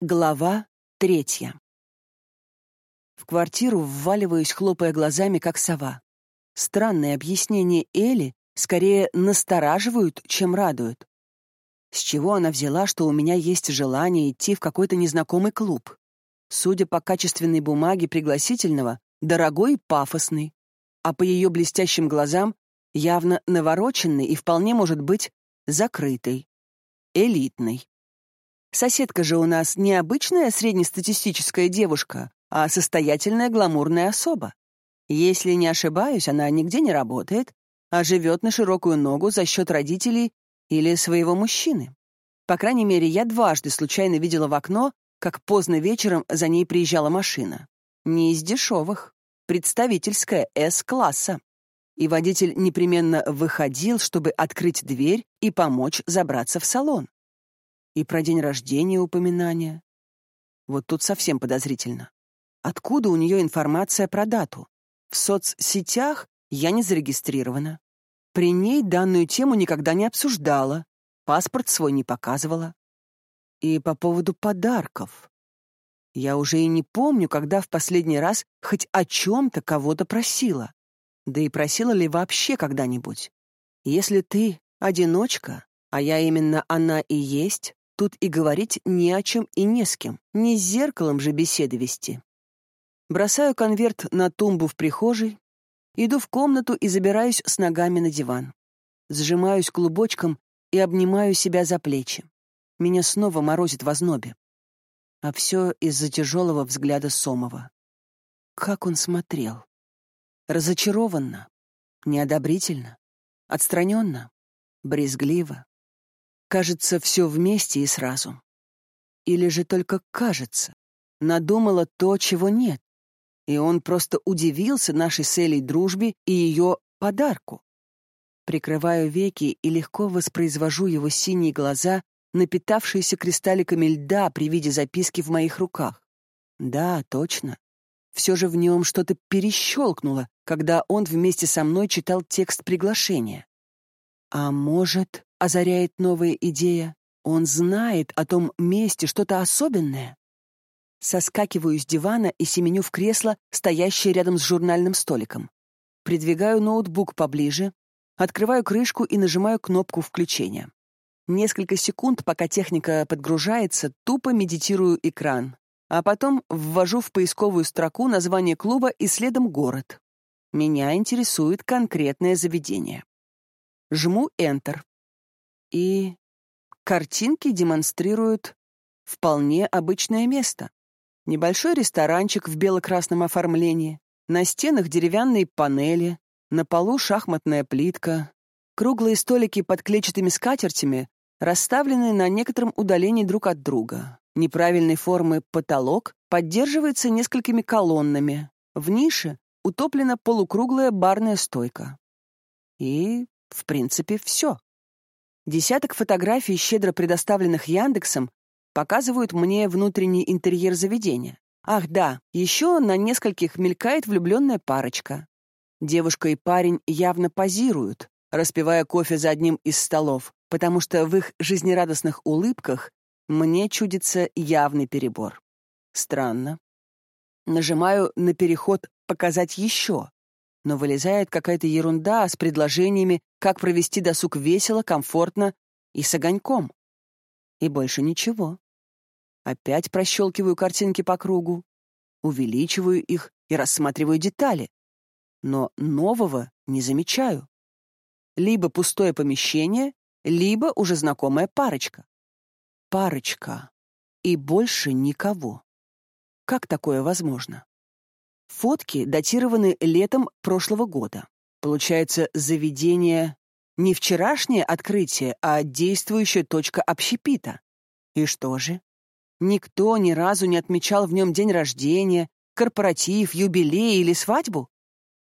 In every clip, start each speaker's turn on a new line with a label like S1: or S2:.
S1: Глава третья. В квартиру вваливаюсь, хлопая глазами, как сова. Странные объяснения Эли скорее настораживают, чем радуют. С чего она взяла, что у меня есть желание идти в какой-то незнакомый клуб? Судя по качественной бумаге пригласительного, дорогой и пафосный, а по ее блестящим глазам явно навороченный и вполне может быть закрытый, элитный. Соседка же у нас не обычная среднестатистическая девушка, а состоятельная гламурная особа. Если не ошибаюсь, она нигде не работает, а живет на широкую ногу за счет родителей или своего мужчины. По крайней мере, я дважды случайно видела в окно, как поздно вечером за ней приезжала машина. Не из дешевых. Представительская С-класса. И водитель непременно выходил, чтобы открыть дверь и помочь забраться в салон. И про день рождения упоминания. Вот тут совсем подозрительно. Откуда у нее информация про дату? В соцсетях я не зарегистрирована. При ней данную тему никогда не обсуждала, паспорт свой не показывала. И по поводу подарков. Я уже и не помню, когда в последний раз хоть о чем-то кого-то просила. Да и просила ли вообще когда-нибудь. Если ты одиночка, а я именно она и есть, Тут и говорить ни о чем и не с кем, не с зеркалом же беседы вести. Бросаю конверт на тумбу в прихожей, иду в комнату и забираюсь с ногами на диван. Сжимаюсь клубочком и обнимаю себя за плечи. Меня снова морозит в ознобе. А все из-за тяжелого взгляда Сомова. Как он смотрел. Разочарованно, неодобрительно, отстраненно, брезгливо, Кажется, все вместе и сразу. Или же только кажется. Надумала то, чего нет. И он просто удивился нашей с Элей дружбе и ее подарку. Прикрываю веки и легко воспроизвожу его синие глаза, напитавшиеся кристалликами льда при виде записки в моих руках. Да, точно. Все же в нем что-то перещелкнуло, когда он вместе со мной читал текст приглашения. А может, озаряет новая идея, он знает о том месте что-то особенное. Соскакиваю с дивана и семеню в кресло, стоящее рядом с журнальным столиком. Придвигаю ноутбук поближе, открываю крышку и нажимаю кнопку включения. Несколько секунд, пока техника подгружается, тупо медитирую экран, а потом ввожу в поисковую строку название клуба и следом город. Меня интересует конкретное заведение. Жму Enter. И картинки демонстрируют вполне обычное место. Небольшой ресторанчик в бело-красном оформлении, на стенах деревянные панели, на полу шахматная плитка, круглые столики под клетчатыми скатертями расставлены на некотором удалении друг от друга. Неправильной формы потолок поддерживается несколькими колоннами. В нише утоплена полукруглая барная стойка. И в принципе, все. Десяток фотографий, щедро предоставленных Яндексом, показывают мне внутренний интерьер заведения. Ах да, еще на нескольких мелькает влюбленная парочка. Девушка и парень явно позируют, распивая кофе за одним из столов, потому что в их жизнерадостных улыбках мне чудится явный перебор. Странно. Нажимаю на переход «Показать еще», но вылезает какая-то ерунда с предложениями, как провести досуг весело, комфортно и с огоньком. И больше ничего. Опять прощелкиваю картинки по кругу, увеличиваю их и рассматриваю детали. Но нового не замечаю. Либо пустое помещение, либо уже знакомая парочка. Парочка. И больше никого. Как такое возможно? Фотки датированы летом прошлого года. Получается, заведение не вчерашнее открытие, а действующая точка общепита. И что же? Никто ни разу не отмечал в нем день рождения, корпоратив, юбилей или свадьбу?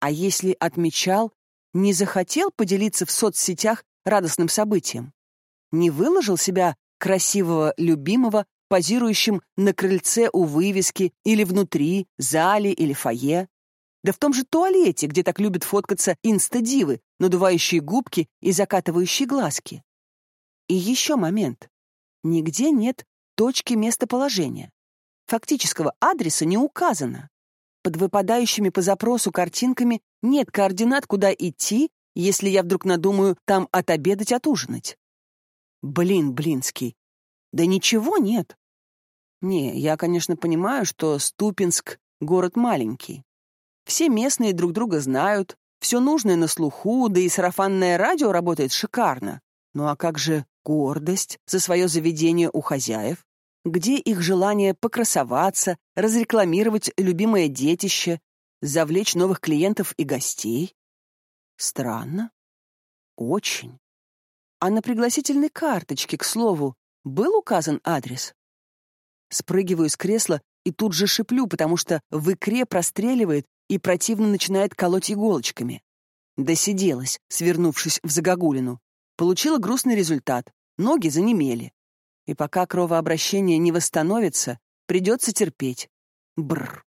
S1: А если отмечал, не захотел поделиться в соцсетях радостным событием? Не выложил себя красивого любимого позирующим на крыльце у вывески или внутри, зале или фойе. Да в том же туалете, где так любят фоткаться инстадивы, надувающие губки и закатывающие глазки. И еще момент. Нигде нет точки местоположения. Фактического адреса не указано. Под выпадающими по запросу картинками нет координат, куда идти, если я вдруг надумаю там отобедать, отужинать. Блин, Блинский, да ничего нет. Не, я, конечно, понимаю, что Ступинск — город маленький. Все местные друг друга знают, все нужное на слуху, да и сарафанное радио работает шикарно. Ну а как же гордость за свое заведение у хозяев? Где их желание покрасоваться, разрекламировать любимое детище, завлечь новых клиентов и гостей? Странно. Очень. А на пригласительной карточке, к слову, был указан адрес? Спрыгиваю с кресла и тут же шиплю, потому что в икре простреливает и противно начинает колоть иголочками. Досиделась, свернувшись в загогулину. Получила грустный результат. Ноги занемели. И пока кровообращение не восстановится, придется терпеть. Бррр.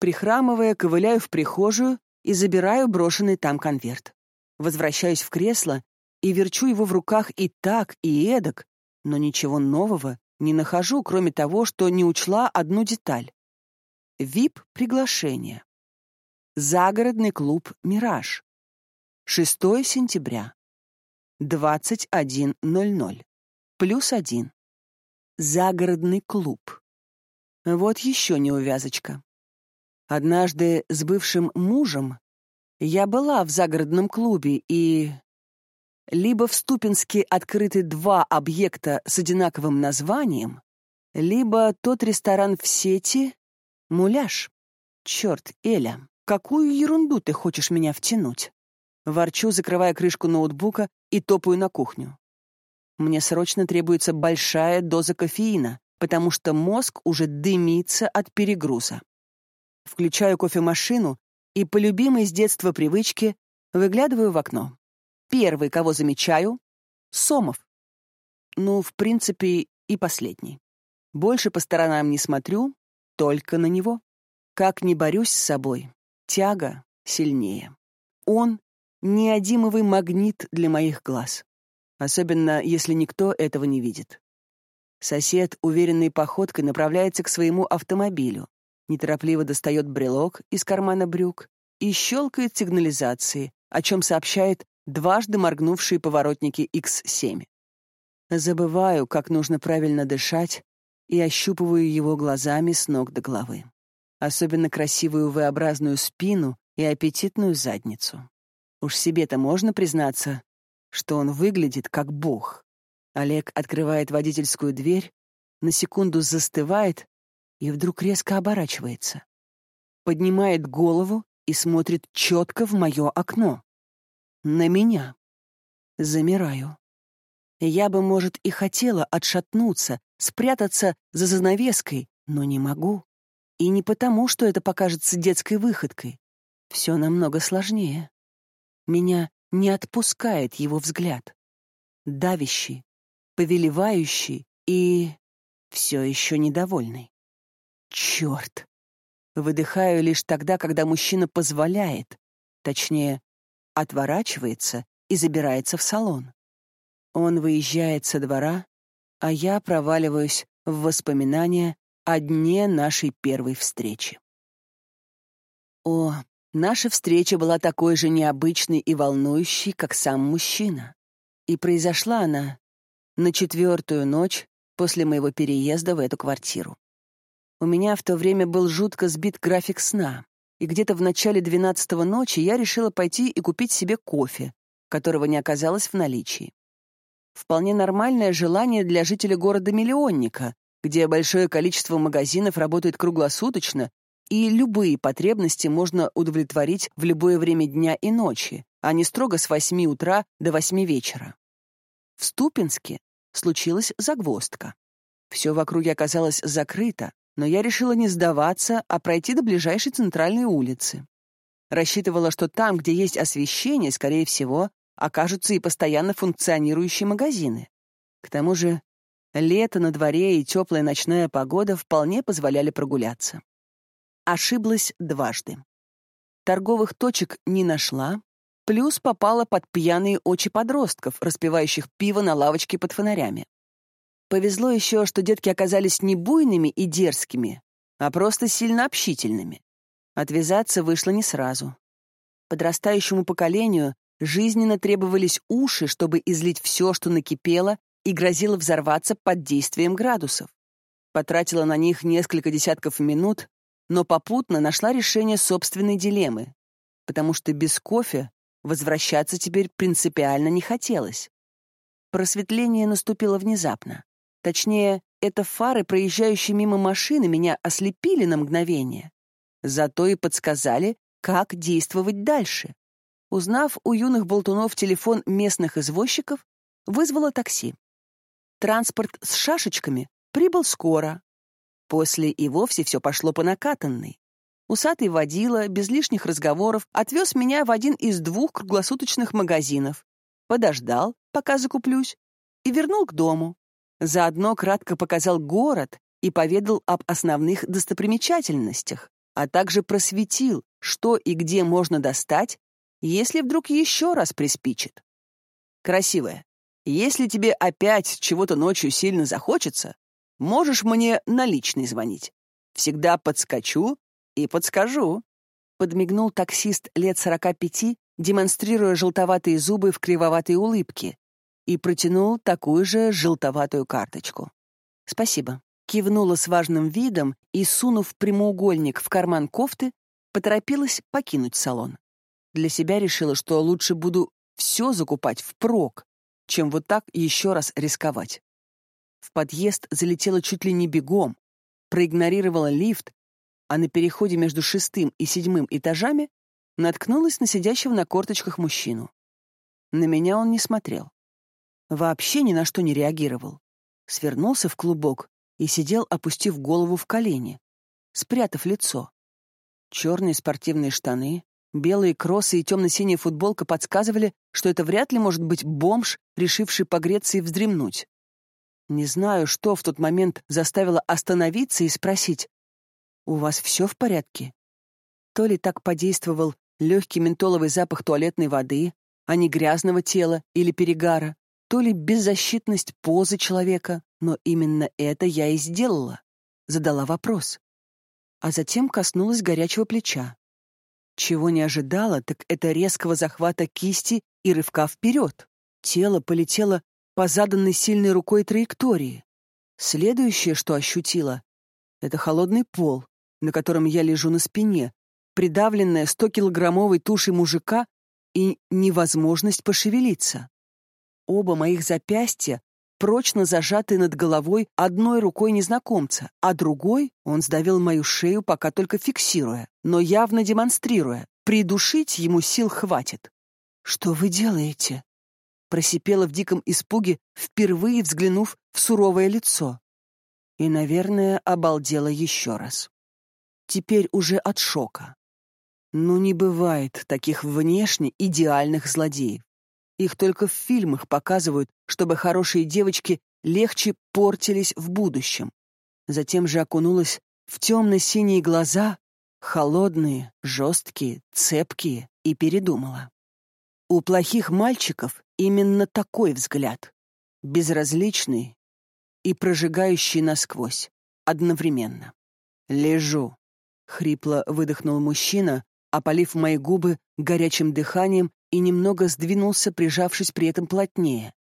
S1: Прихрамывая, ковыляю в прихожую и забираю брошенный там конверт. Возвращаюсь в кресло и верчу его в руках и так, и эдак, но ничего нового не нахожу, кроме того, что не учла одну деталь. ВИП-приглашение. Загородный клуб «Мираж». 6 сентября. 21.00. Плюс один. Загородный клуб. Вот еще неувязочка. Однажды с бывшим мужем я была в загородном клубе, и... Либо в Ступинске открыты два объекта с одинаковым названием, либо тот ресторан в сети — муляж. Черт, Эля, какую ерунду ты хочешь меня втянуть? Ворчу, закрывая крышку ноутбука и топаю на кухню. Мне срочно требуется большая доза кофеина, потому что мозг уже дымится от перегруза. Включаю кофемашину и по любимой с детства привычке выглядываю в окно. Первый, кого замечаю — Сомов. Ну, в принципе, и последний. Больше по сторонам не смотрю, только на него. Как не борюсь с собой, тяга сильнее. Он — неодимовый магнит для моих глаз особенно если никто этого не видит. Сосед уверенной походкой направляется к своему автомобилю, неторопливо достает брелок из кармана брюк и щелкает сигнализации, о чем сообщает дважды моргнувшие поворотники X7. Забываю, как нужно правильно дышать, и ощупываю его глазами с ног до головы. Особенно красивую V-образную спину и аппетитную задницу. Уж себе-то можно признаться, что он выглядит как бог. Олег открывает водительскую дверь, на секунду застывает и вдруг резко оборачивается. Поднимает голову и смотрит четко в мое окно. На меня. Замираю. Я бы, может, и хотела отшатнуться, спрятаться за занавеской, но не могу. И не потому, что это покажется детской выходкой. Все намного сложнее. Меня не отпускает его взгляд. Давящий, повелевающий и все еще недовольный. Черт! Выдыхаю лишь тогда, когда мужчина позволяет, точнее, отворачивается и забирается в салон. Он выезжает со двора, а я проваливаюсь в воспоминания о дне нашей первой встречи. О, Наша встреча была такой же необычной и волнующей, как сам мужчина. И произошла она на четвертую ночь после моего переезда в эту квартиру. У меня в то время был жутко сбит график сна, и где-то в начале двенадцатого ночи я решила пойти и купить себе кофе, которого не оказалось в наличии. Вполне нормальное желание для жителя города-миллионника, где большое количество магазинов работает круглосуточно и любые потребности можно удовлетворить в любое время дня и ночи, а не строго с 8 утра до 8 вечера. В Ступинске случилась загвоздка. Все в округе оказалось закрыто, но я решила не сдаваться, а пройти до ближайшей центральной улицы. Рассчитывала, что там, где есть освещение, скорее всего, окажутся и постоянно функционирующие магазины. К тому же лето на дворе и теплая ночная погода вполне позволяли прогуляться. Ошиблась дважды. Торговых точек не нашла, плюс попала под пьяные очи подростков, распивающих пиво на лавочке под фонарями. Повезло еще, что детки оказались не буйными и дерзкими, а просто сильно общительными. Отвязаться вышло не сразу. Подрастающему поколению жизненно требовались уши, чтобы излить все, что накипело и грозило взорваться под действием градусов. Потратила на них несколько десятков минут, но попутно нашла решение собственной дилеммы, потому что без кофе возвращаться теперь принципиально не хотелось. Просветление наступило внезапно. Точнее, это фары, проезжающие мимо машины, меня ослепили на мгновение. Зато и подсказали, как действовать дальше. Узнав у юных болтунов телефон местных извозчиков, вызвала такси. Транспорт с шашечками прибыл скоро. После и вовсе все пошло по накатанной. Усатый водила, без лишних разговоров, отвез меня в один из двух круглосуточных магазинов, подождал, пока закуплюсь, и вернул к дому. Заодно кратко показал город и поведал об основных достопримечательностях, а также просветил, что и где можно достать, если вдруг еще раз приспичит. Красивая, если тебе опять чего-то ночью сильно захочется, можешь мне наличный звонить. Всегда подскочу и подскажу. Подмигнул таксист лет сорока пяти, демонстрируя желтоватые зубы в кривоватой улыбке, и протянул такую же желтоватую карточку. «Спасибо». Кивнула с важным видом и, сунув прямоугольник в карман кофты, поторопилась покинуть салон. Для себя решила, что лучше буду все закупать впрок, чем вот так еще раз рисковать. В подъезд залетела чуть ли не бегом, проигнорировала лифт, а на переходе между шестым и седьмым этажами наткнулась на сидящего на корточках мужчину. На меня он не смотрел. Вообще ни на что не реагировал. Свернулся в клубок и сидел, опустив голову в колени, спрятав лицо. Черные спортивные штаны, белые кроссы и темно-синяя футболка подсказывали, что это вряд ли может быть бомж, решивший погреться и вздремнуть. Не знаю, что в тот момент заставило остановиться и спросить, «У вас все в порядке?» То ли так подействовал легкий ментоловый запах туалетной воды, а не грязного тела или перегара, то ли беззащитность позы человека, но именно это я и сделала. Задала вопрос. А затем коснулась горячего плеча. Чего не ожидала, так это резкого захвата кисти и рывка вперед. Тело полетело по заданной сильной рукой траектории. Следующее, что ощутила, это холодный пол, на котором я лежу на спине, придавленная 100-килограммовой тушей мужика и невозможность пошевелиться. Оба моих запястья прочно зажаты над головой одной рукой незнакомца, а другой он сдавил мою шею, пока только фиксируя, но явно демонстрируя. Придушить ему сил хватит. «Что вы делаете?» Просипела в диком испуге, впервые взглянув в суровое лицо. И, наверное, обалдела еще раз. Теперь уже от шока. Ну, не бывает таких внешне идеальных злодеев. Их только в фильмах показывают, чтобы хорошие девочки легче портились в будущем. Затем же окунулась в темно-синие глаза, холодные, жесткие, цепкие, и передумала. У плохих мальчиков именно такой взгляд. Безразличный и прожигающий насквозь, одновременно. «Лежу», — хрипло выдохнул мужчина, опалив мои губы горячим дыханием и немного сдвинулся, прижавшись при этом плотнее.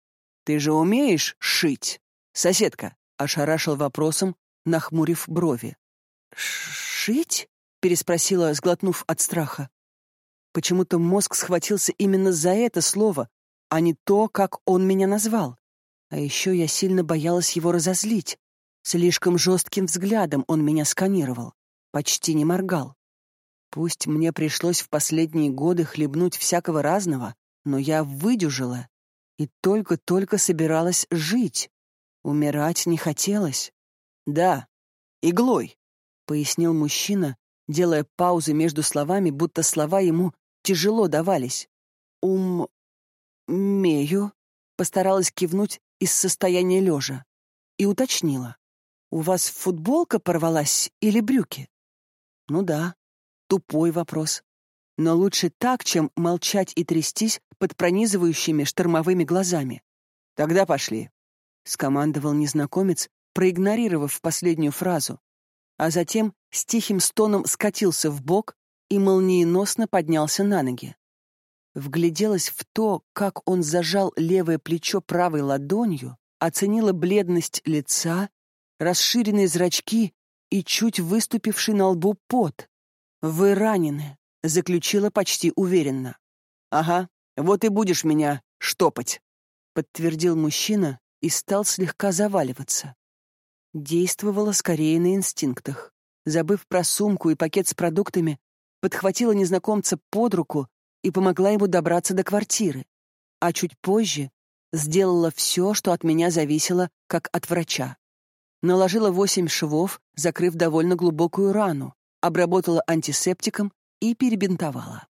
S1: «Ты же умеешь шить?» «Соседка», — ошарашил вопросом, нахмурив брови. «Шить?» — переспросила, сглотнув от страха. Почему-то мозг схватился именно за это слово, а не то, как он меня назвал. А еще я сильно боялась его разозлить. Слишком жестким взглядом он меня сканировал, почти не моргал. Пусть мне пришлось в последние годы хлебнуть всякого разного, но я выдюжила и только-только собиралась жить. Умирать не хотелось. «Да, иглой», — пояснил мужчина, делая паузы между словами, будто слова ему тяжело давались. «Ум... мею», — постаралась кивнуть из состояния лежа и уточнила. «У вас футболка порвалась или брюки?» «Ну да, Тупой вопрос. Но лучше так, чем молчать и трястись под пронизывающими штормовыми глазами. Тогда пошли. — скомандовал незнакомец, проигнорировав последнюю фразу, а затем с тихим стоном скатился в бок и молниеносно поднялся на ноги. Вгляделась в то, как он зажал левое плечо правой ладонью, оценила бледность лица, расширенные зрачки и чуть выступивший на лбу пот. «Вы ранены», — заключила почти уверенно. «Ага, вот и будешь меня штопать», — подтвердил мужчина и стал слегка заваливаться. Действовала скорее на инстинктах. Забыв про сумку и пакет с продуктами, подхватила незнакомца под руку и помогла ему добраться до квартиры. А чуть позже сделала все, что от меня зависело, как от врача. Наложила восемь швов, закрыв довольно глубокую рану, обработала антисептиком и перебинтовала.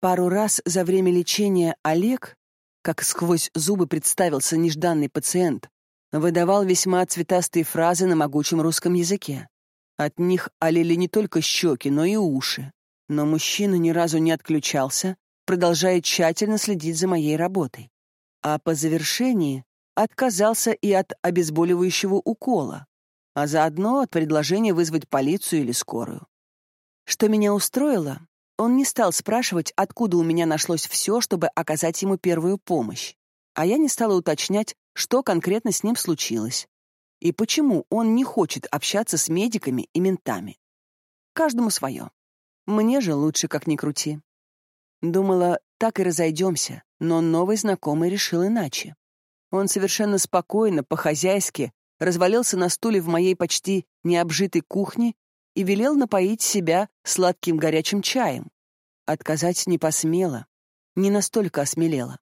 S1: Пару раз за время лечения Олег, как сквозь зубы представился нежданный пациент, выдавал весьма цветастые фразы на могучем русском языке. От них олели не только щеки, но и уши. Но мужчина ни разу не отключался, продолжая тщательно следить за моей работой. А по завершении отказался и от обезболивающего укола, а заодно от предложения вызвать полицию или скорую. Что меня устроило, он не стал спрашивать, откуда у меня нашлось все, чтобы оказать ему первую помощь, а я не стала уточнять, что конкретно с ним случилось и почему он не хочет общаться с медиками и ментами. Каждому свое. Мне же лучше как ни крути. Думала, так и разойдемся, но новый знакомый решил иначе. Он совершенно спокойно, по-хозяйски, развалился на стуле в моей почти необжитой кухне и велел напоить себя сладким горячим чаем. Отказать не посмела, не настолько осмелела.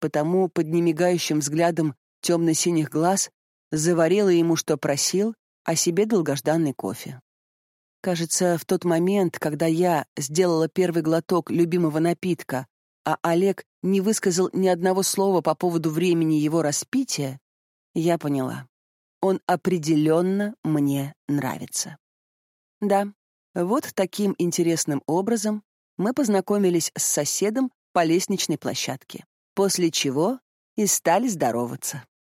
S1: Потому под немигающим взглядом темно-синих глаз, заварила ему, что просил, а себе долгожданный кофе. Кажется, в тот момент, когда я сделала первый глоток любимого напитка, а Олег не высказал ни одного слова по поводу времени его распития, я поняла. Он определенно мне нравится. Да, вот таким интересным образом мы познакомились с соседом по лестничной площадке, после чего и стали здороваться.